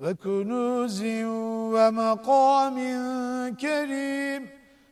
وكنوز ومقام كريم